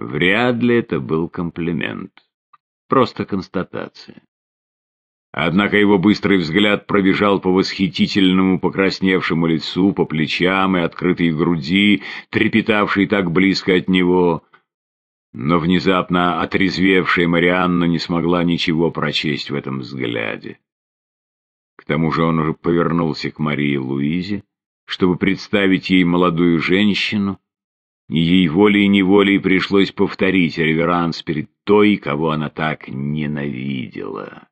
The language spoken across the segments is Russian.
Вряд ли это был комплимент. Просто констатация. Однако его быстрый взгляд пробежал по восхитительному покрасневшему лицу, по плечам и открытой груди, трепетавшей так близко от него. Но внезапно отрезвевшая Марианна не смогла ничего прочесть в этом взгляде. К тому же он уже повернулся к Марии Луизе, чтобы представить ей молодую женщину, ей волей-неволей пришлось повторить реверанс перед той, кого она так ненавидела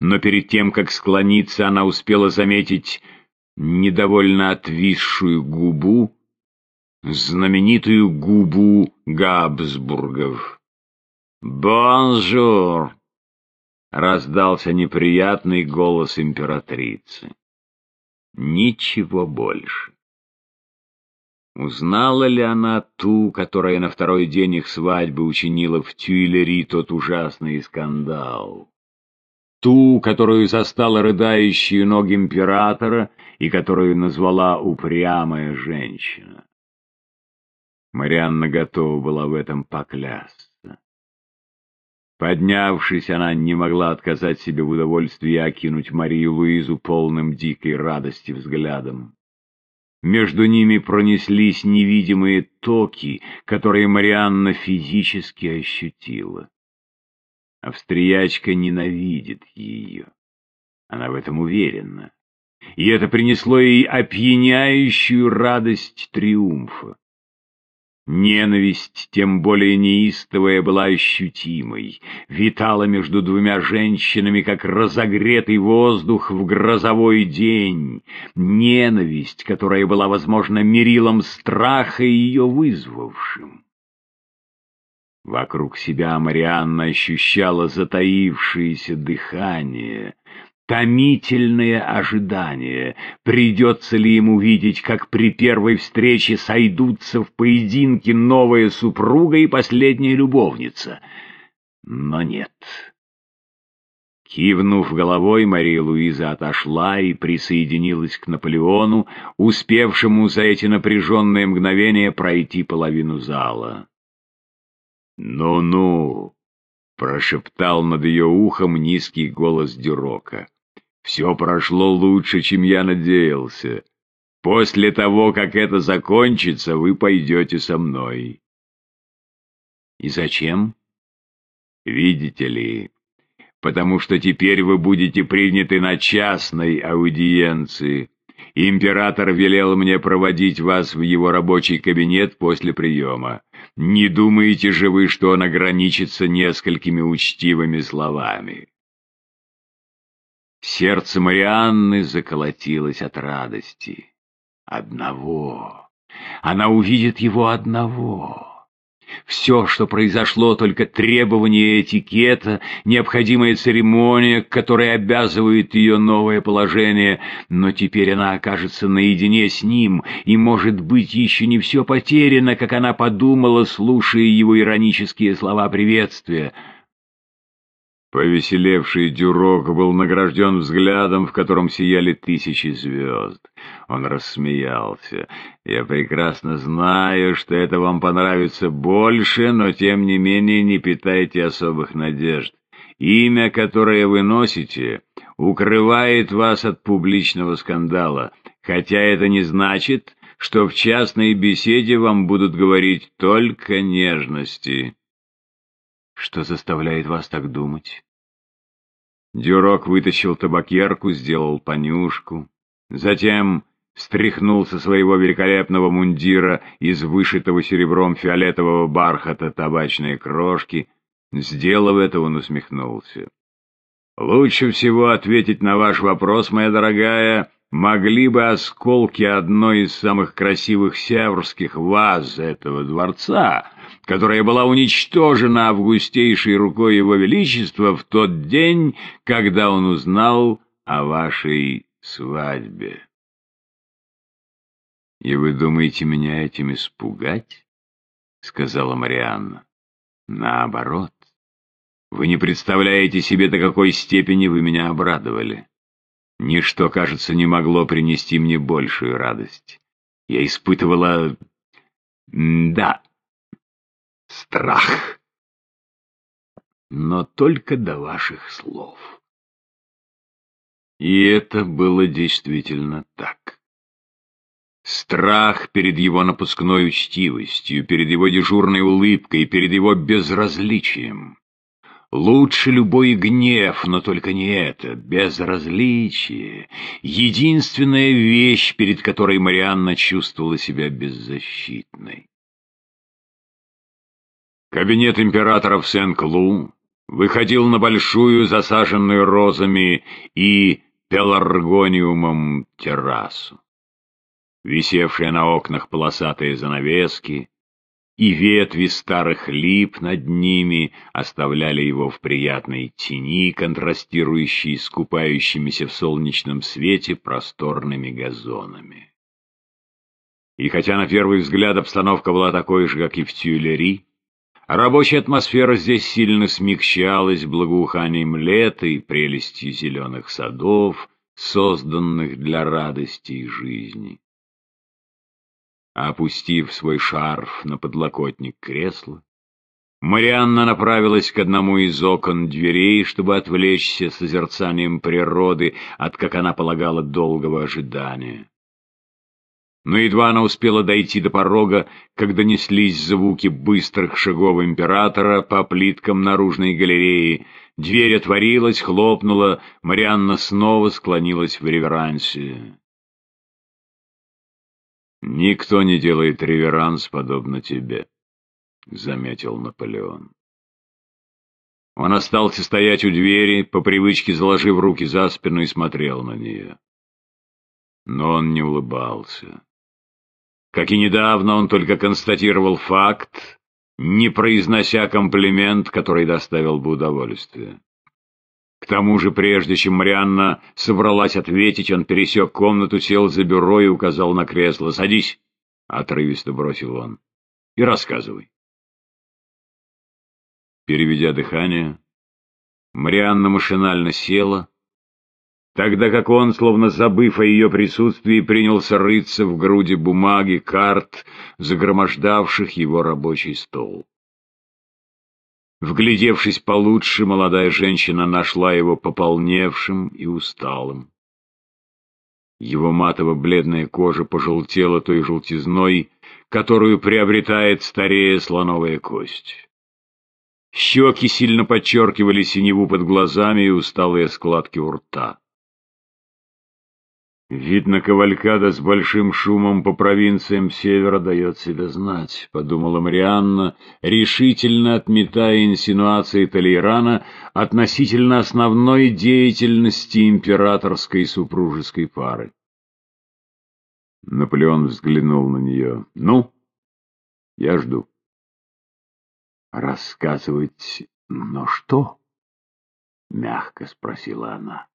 но перед тем, как склониться, она успела заметить недовольно отвисшую губу, знаменитую губу Габсбургов. «Bonjour!» — раздался неприятный голос императрицы. Ничего больше. Узнала ли она ту, которая на второй день их свадьбы учинила в Тюильри тот ужасный скандал? ту, которую застала рыдающие ноги императора и которую назвала упрямая женщина. Марианна готова была в этом поклясться. Поднявшись, она не могла отказать себе в удовольствии окинуть Марию Луизу полным дикой радости взглядом. Между ними пронеслись невидимые токи, которые Марианна физически ощутила. Австриячка ненавидит ее. Она в этом уверена. И это принесло ей опьяняющую радость триумфа. Ненависть, тем более неистовая, была ощутимой, витала между двумя женщинами, как разогретый воздух в грозовой день. Ненависть, которая была, возможно, мерилом страха ее вызвавшим. Вокруг себя Марианна ощущала затаившееся дыхание, томительное ожидание, придется ли ему видеть, как при первой встрече сойдутся в поединке новая супруга и последняя любовница. Но нет. Кивнув головой, Мария Луиза отошла и присоединилась к Наполеону, успевшему за эти напряженные мгновения пройти половину зала. «Ну-ну!» — прошептал над ее ухом низкий голос Дюрока. «Все прошло лучше, чем я надеялся. После того, как это закончится, вы пойдете со мной». «И зачем?» «Видите ли, потому что теперь вы будете приняты на частной аудиенции. Император велел мне проводить вас в его рабочий кабинет после приема. Не думаете же вы, что он ограничится несколькими учтивыми словами?» Сердце Марианны заколотилось от радости. Одного. Она увидит его одного. Все, что произошло, только требование этикета, необходимая церемония, к которой обязывает ее новое положение, но теперь она окажется наедине с ним, и, может быть, еще не все потеряно, как она подумала, слушая его иронические слова приветствия — Повеселевший Дюрок был награжден взглядом, в котором сияли тысячи звезд. Он рассмеялся. «Я прекрасно знаю, что это вам понравится больше, но тем не менее не питайте особых надежд. Имя, которое вы носите, укрывает вас от публичного скандала, хотя это не значит, что в частной беседе вам будут говорить только нежности». «Что заставляет вас так думать?» Дюрок вытащил табакерку, сделал понюшку. Затем стряхнул со своего великолепного мундира из вышитого серебром фиолетового бархата табачные крошки. Сделав это, он усмехнулся. «Лучше всего ответить на ваш вопрос, моя дорогая, могли бы осколки одной из самых красивых северских ваз этого дворца, которая была уничтожена августейшей рукой его величества в тот день, когда он узнал о вашей свадьбе. — И вы думаете меня этим испугать? — сказала Марианна. — Наоборот. Вы не представляете себе, до какой степени вы меня обрадовали. Ничто, кажется, не могло принести мне большую радость. Я испытывала... Да, страх. Но только до ваших слов. И это было действительно так. Страх перед его напускной учтивостью, перед его дежурной улыбкой, перед его безразличием. Лучше любой гнев, но только не это, безразличие. Единственная вещь, перед которой Марианна чувствовала себя беззащитной. Кабинет императора в Сен-Клу выходил на большую, засаженную розами и пеларгониумом террасу. Висевшие на окнах полосатые занавески и ветви старых лип над ними оставляли его в приятной тени, контрастирующей с купающимися в солнечном свете просторными газонами. И хотя на первый взгляд обстановка была такой же, как и в Тюильри, Рабочая атмосфера здесь сильно смягчалась благоуханием лета и прелестью зеленых садов, созданных для радости и жизни. Опустив свой шарф на подлокотник кресла, Марианна направилась к одному из окон дверей, чтобы отвлечься созерцанием природы от, как она полагала, долгого ожидания. Но едва она успела дойти до порога, когда неслись звуки быстрых шагов императора по плиткам наружной галереи. Дверь отворилась, хлопнула, Марианна снова склонилась в реверансе. «Никто не делает реверанс, подобно тебе», — заметил Наполеон. Он остался стоять у двери, по привычке заложив руки за спину и смотрел на нее. Но он не улыбался. Как и недавно, он только констатировал факт, не произнося комплимент, который доставил бы удовольствие. К тому же, прежде чем Марианна собралась ответить, он пересек комнату, сел за бюро и указал на кресло. «Садись!» — отрывисто бросил он. «И рассказывай». Переведя дыхание, Марианна машинально села, тогда как он, словно забыв о ее присутствии, принялся рыться в груди бумаги, карт, загромождавших его рабочий стол. Вглядевшись получше, молодая женщина нашла его пополневшим и усталым. Его матово-бледная кожа пожелтела той желтизной, которую приобретает старее слоновая кость. Щеки сильно подчеркивали синеву под глазами и усталые складки у рта. «Видно, кавалькада с большим шумом по провинциям севера дает себя знать», — подумала Марианна, решительно отметая инсинуации Толейрана относительно основной деятельности императорской супружеской пары. Наполеон взглянул на нее. «Ну, я жду». «Рассказывать, но что?» — мягко спросила она.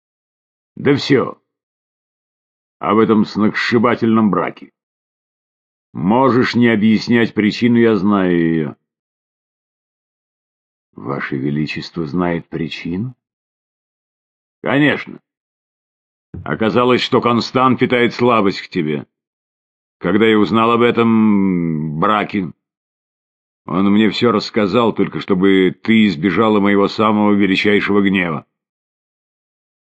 «Да все» об этом сногсшибательном браке. Можешь не объяснять причину, я знаю ее. Ваше Величество знает причину? Конечно. Оказалось, что Констант питает слабость к тебе. Когда я узнал об этом браке, он мне все рассказал, только чтобы ты избежала моего самого величайшего гнева.